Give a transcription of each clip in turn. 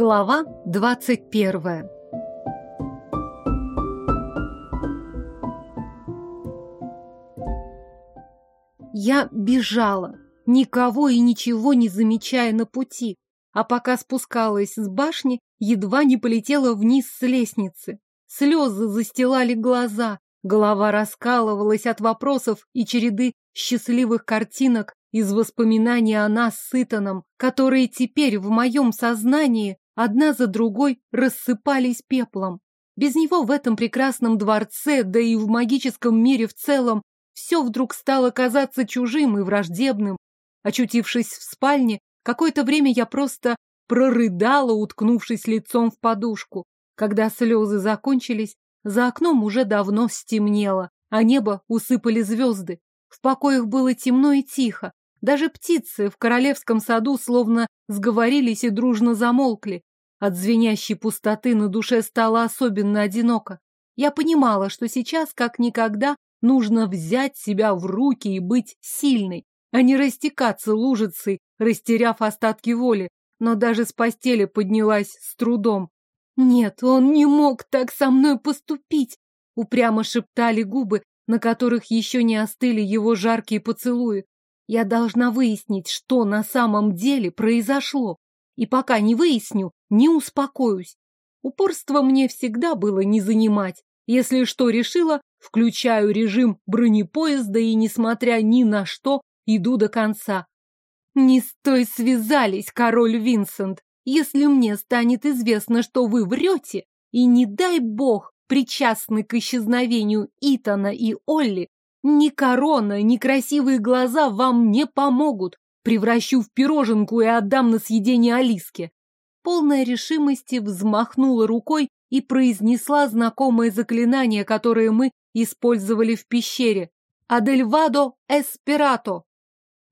Глава двадцать первая Я бежала, никого и ничего не замечая на пути, а пока спускалась с башни, едва не полетела вниз с лестницы. Слезы застилали глаза, голова раскалывалась от вопросов и череды счастливых картинок из воспоминаний о нас с Итаном, которые теперь в моем сознании одна за другой рассыпались пеплом. Без него в этом прекрасном дворце, да и в магическом мире в целом, все вдруг стало казаться чужим и враждебным. Очутившись в спальне, какое-то время я просто прорыдала, уткнувшись лицом в подушку. Когда слезы закончились, за окном уже давно стемнело, а небо усыпали звезды. В покоях было темно и тихо. Даже птицы в королевском саду словно сговорились и дружно замолкли. От звенящей пустоты на душе стало особенно одиноко. Я понимала, что сейчас, как никогда, нужно взять себя в руки и быть сильной, а не растекаться лужицей, растеряв остатки воли, но даже с постели поднялась с трудом. «Нет, он не мог так со мной поступить!» Упрямо шептали губы, на которых еще не остыли его жаркие поцелуи. Я должна выяснить, что на самом деле произошло. И пока не выясню, не успокоюсь. Упорство мне всегда было не занимать. Если что решила, включаю режим бронепоезда и, несмотря ни на что, иду до конца. Не с той связались, король Винсент. Если мне станет известно, что вы врете, и не дай бог причастны к исчезновению Итана и Олли, ни корона, ни красивые глаза вам не помогут. Превращу в пироженку и отдам на съедение Алиске. Полная решимости взмахнула рукой и произнесла знакомое заклинание, которое мы использовали в пещере. Адельвадо эспирато.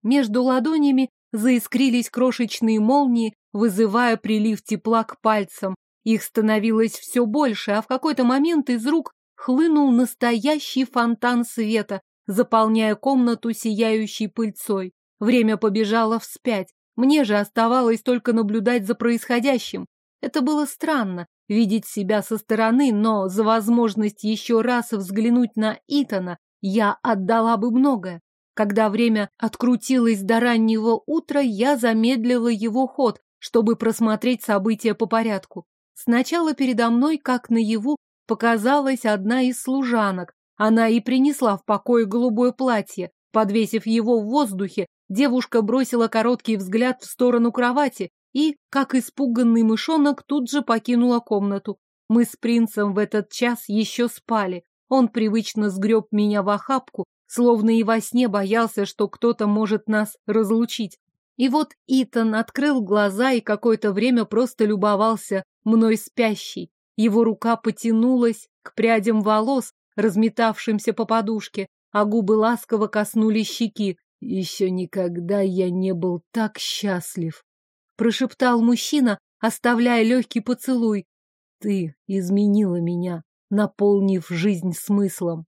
Между ладонями заискрились крошечные молнии, вызывая прилив тепла к пальцам. Их становилось все больше, а в какой-то момент из рук хлынул настоящий фонтан света, заполняя комнату сияющей пыльцой. Время побежало вспять. Мне же оставалось только наблюдать за происходящим. Это было странно, видеть себя со стороны, но за возможность еще раз взглянуть на Итана я отдала бы многое. Когда время открутилось до раннего утра, я замедлила его ход, чтобы просмотреть события по порядку. Сначала передо мной, как наяву, показалась одна из служанок. Она и принесла в покой голубое платье. Подвесив его в воздухе, девушка бросила короткий взгляд в сторону кровати и, как испуганный мышонок, тут же покинула комнату. Мы с принцем в этот час еще спали. Он привычно сгреб меня в охапку, словно и во сне боялся, что кто-то может нас разлучить. И вот Итан открыл глаза и какое-то время просто любовался мной спящей. Его рука потянулась к прядям волос, разметавшимся по подушке, а губы ласково коснулись щеки. «Еще никогда я не был так счастлив», — прошептал мужчина, оставляя легкий поцелуй. «Ты изменила меня, наполнив жизнь смыслом.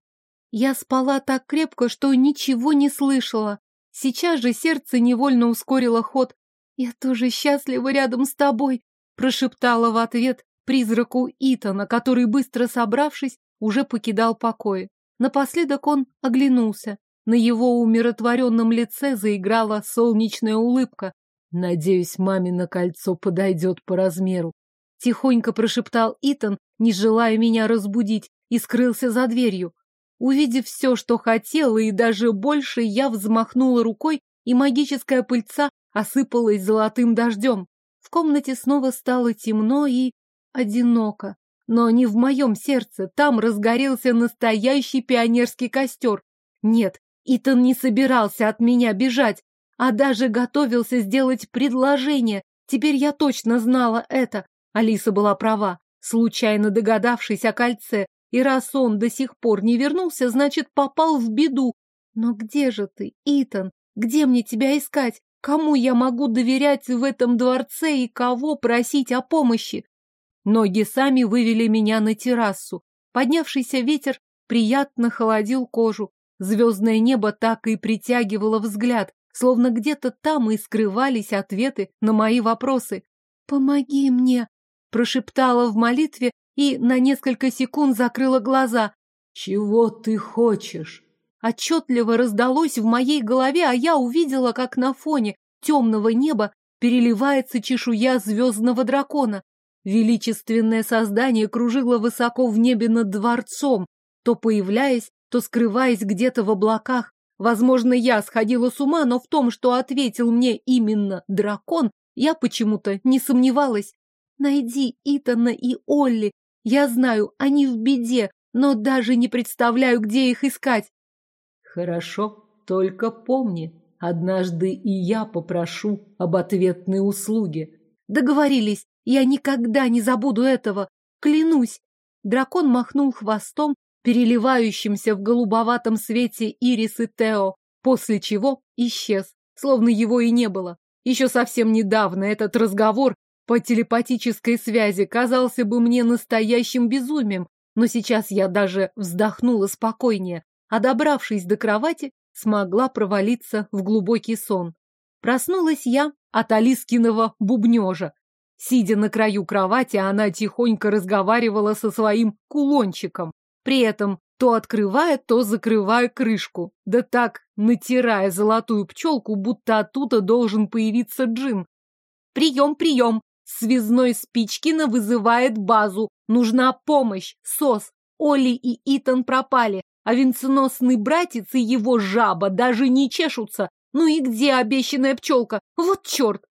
Я спала так крепко, что ничего не слышала. Сейчас же сердце невольно ускорило ход. «Я тоже счастлива рядом с тобой», — прошептала в ответ призраку Итана, который, быстро собравшись, уже покидал покои. Напоследок он оглянулся. На его умиротворенном лице заиграла солнечная улыбка. «Надеюсь, мамино кольцо подойдет по размеру», — тихонько прошептал Итан, не желая меня разбудить, и скрылся за дверью. Увидев все, что хотела, и даже больше, я взмахнула рукой, и магическая пыльца осыпалась золотым дождем. В комнате снова стало темно и одиноко. Но не в моем сердце, там разгорелся настоящий пионерский костер. Нет, Итан не собирался от меня бежать, а даже готовился сделать предложение. Теперь я точно знала это. Алиса была права, случайно догадавшись о кольце, и раз он до сих пор не вернулся, значит, попал в беду. Но где же ты, Итан? Где мне тебя искать? Кому я могу доверять в этом дворце и кого просить о помощи? Ноги сами вывели меня на террасу. Поднявшийся ветер приятно холодил кожу. Звездное небо так и притягивало взгляд, словно где-то там и скрывались ответы на мои вопросы. «Помоги мне!» — прошептала в молитве и на несколько секунд закрыла глаза. «Чего ты хочешь?» Отчетливо раздалось в моей голове, а я увидела, как на фоне темного неба переливается чешуя звездного дракона. Величественное создание кружило высоко в небе над дворцом, то появляясь, то скрываясь где-то в облаках. Возможно, я сходила с ума, но в том, что ответил мне именно дракон, я почему-то не сомневалась. Найди Итана и Олли. Я знаю, они в беде, но даже не представляю, где их искать. Хорошо, только помни, однажды и я попрошу об ответной услуге. Договорились, я никогда не забуду этого, клянусь. Дракон махнул хвостом, переливающимся в голубоватом свете ирисы Тео, после чего исчез, словно его и не было. Еще совсем недавно этот разговор по телепатической связи казался бы мне настоящим безумием, но сейчас я даже вздохнула спокойнее, а добравшись до кровати, смогла провалиться в глубокий сон. Проснулась я от Алискиного бубнежа. Сидя на краю кровати, она тихонько разговаривала со своим кулончиком при этом то открывая, то закрывая крышку, да так натирая золотую пчелку, будто оттуда должен появиться джин. «Прием, прием! Связной Спичкина вызывает базу. Нужна помощь. СОС. Оли и Итан пропали, а венценосный братец и его жаба даже не чешутся. Ну и где обещанная пчелка? Вот черт!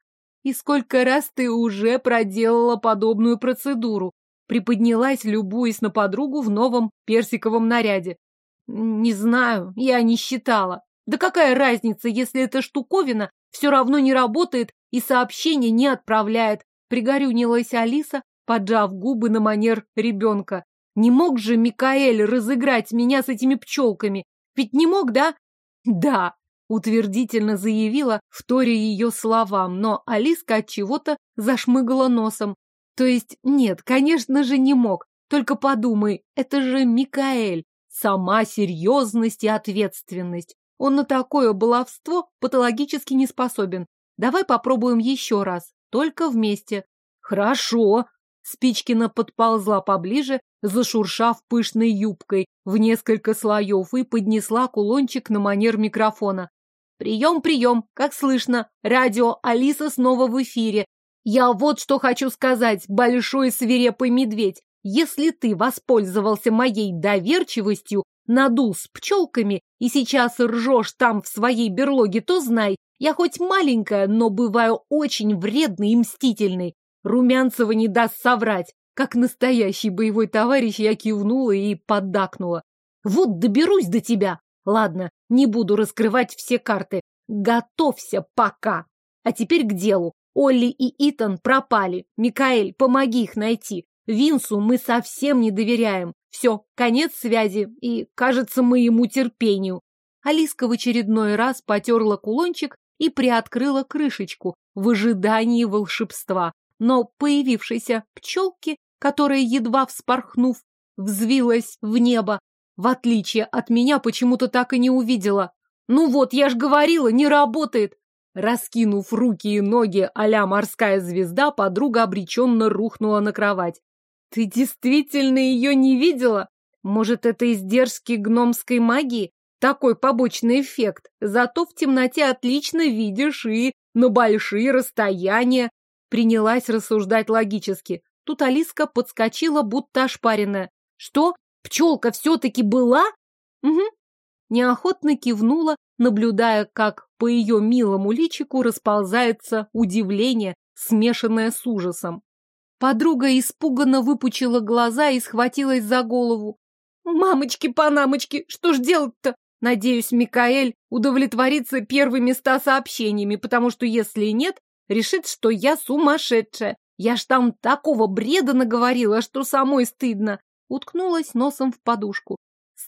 И сколько раз ты уже проделала подобную процедуру? Приподнялась, любуясь на подругу в новом персиковом наряде. Не знаю, я не считала. Да какая разница, если эта штуковина все равно не работает и сообщение не отправляет, пригорюнилась Алиса, поджав губы на манер ребенка. Не мог же Микаэль разыграть меня с этими пчелками? Ведь не мог, да? Да, утвердительно заявила, вторя ее словам, но Алиска от чего-то зашмыгала носом. То есть, нет, конечно же, не мог. Только подумай, это же Микаэль. Сама серьезность и ответственность. Он на такое баловство патологически не способен. Давай попробуем еще раз, только вместе. Хорошо. Спичкина подползла поближе, зашуршав пышной юбкой в несколько слоев и поднесла кулончик на манер микрофона. «Прием, прием! Как слышно? Радио Алиса снова в эфире. Я вот что хочу сказать, большой свирепый медведь. Если ты воспользовался моей доверчивостью, надул с пчелками и сейчас ржешь там в своей берлоге, то знай, я хоть маленькая, но бываю очень вредный и мстительный. Румянцева не даст соврать. Как настоящий боевой товарищ я кивнула и поддакнула. Вот доберусь до тебя. Ладно, не буду раскрывать все карты. Готовься пока. А теперь к делу. Олли и Итан пропали. Микаэль, помоги их найти. Винсу мы совсем не доверяем. Все, конец связи и, кажется, моему терпению. Алиска в очередной раз потерла кулончик и приоткрыла крышечку в ожидании волшебства. Но появившейся пчелки, которая, едва вспорхнув, взвилась в небо, в отличие от меня, почему-то так и не увидела. Ну вот, я ж говорила, не работает. Раскинув руки и ноги а морская звезда, подруга обреченно рухнула на кровать. «Ты действительно ее не видела? Может, это издержки гномской магии? Такой побочный эффект. Зато в темноте отлично видишь и на большие расстояния». Принялась рассуждать логически. Тут Алиска подскочила, будто ошпаренная. «Что? Пчелка все-таки была?» «Угу». Неохотно кивнула, наблюдая, как по ее милому личику расползается удивление, смешанное с ужасом. Подруга испуганно выпучила глаза и схватилась за голову. «Мамочки-панамочки, что ж делать-то? Надеюсь, Микаэль удовлетворится первыми ста сообщениями, потому что если нет, решит, что я сумасшедшая. Я ж там такого бреда наговорила, что самой стыдно. Уткнулась носом в подушку.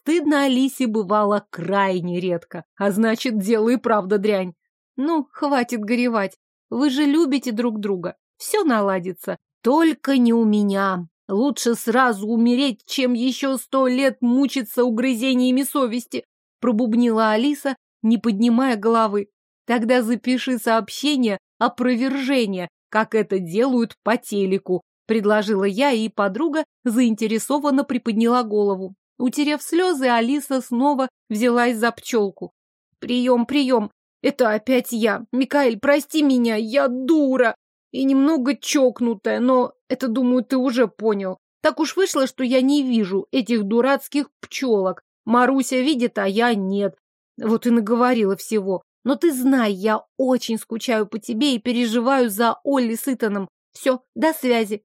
Стыдно Алисе бывало крайне редко, а значит, дело и правда дрянь. Ну, хватит горевать. Вы же любите друг друга. Все наладится. Только не у меня. Лучше сразу умереть, чем еще сто лет мучиться угрызениями совести, пробубнила Алиса, не поднимая головы. Тогда запиши сообщение опровержения, как это делают по телеку, предложила я, и подруга заинтересованно приподняла голову. Утерев слезы, Алиса снова взялась за пчелку. «Прием, прием! Это опять я! Микаэль, прости меня, я дура! И немного чокнутая, но это, думаю, ты уже понял. Так уж вышло, что я не вижу этих дурацких пчелок. Маруся видит, а я нет. Вот и наговорила всего. Но ты знай, я очень скучаю по тебе и переживаю за Олли с Итаном. Все, до связи.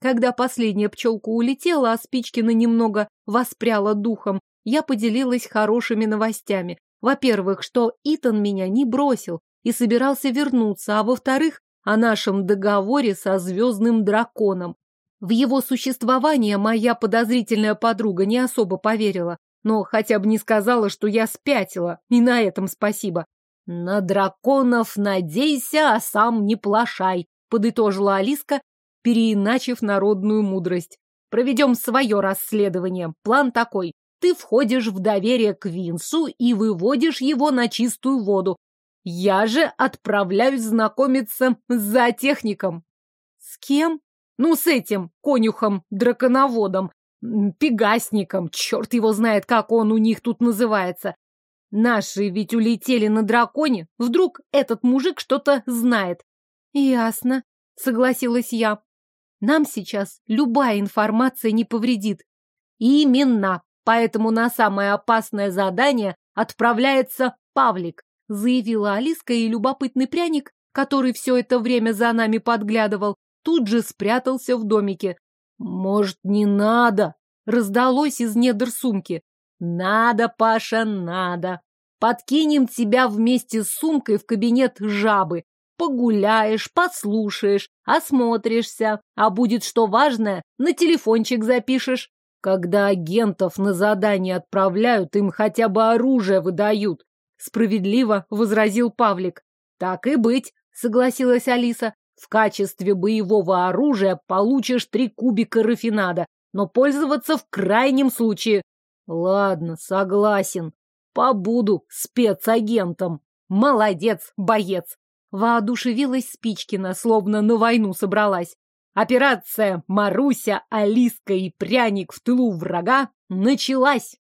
Когда последняя пчелка улетела, а Спичкина немного воспряла духом, я поделилась хорошими новостями. Во-первых, что Итан меня не бросил и собирался вернуться, а во-вторых, о нашем договоре со звездным драконом. В его существование моя подозрительная подруга не особо поверила, но хотя бы не сказала, что я спятила, и на этом спасибо. «На драконов надейся, а сам не плашай», — подытожила Алиска, переиначив народную мудрость. «Проведем свое расследование. План такой. Ты входишь в доверие к Винсу и выводишь его на чистую воду. Я же отправляюсь знакомиться с зоотехником». «С кем?» Ну, с этим конюхом-драконоводом, пегасником, черт его знает, как он у них тут называется. Наши ведь улетели на драконе. Вдруг этот мужик что-то знает. Ясно, согласилась я. Нам сейчас любая информация не повредит. Именно. Поэтому на самое опасное задание отправляется Павлик, заявила Алиска, и любопытный пряник, который все это время за нами подглядывал, тут же спрятался в домике. «Может, не надо?» — раздалось из недр сумки. «Надо, Паша, надо. Подкинем тебя вместе с сумкой в кабинет жабы. Погуляешь, послушаешь, осмотришься, а будет что важное, на телефончик запишешь. Когда агентов на задание отправляют, им хотя бы оружие выдают», — справедливо возразил Павлик. «Так и быть», — согласилась Алиса. В качестве боевого оружия получишь три кубика рафинада, но пользоваться в крайнем случае. Ладно, согласен. Побуду спецагентом. Молодец, боец. Воодушевилась Спичкина, словно на войну собралась. Операция «Маруся, Алиска и пряник в тылу врага» началась.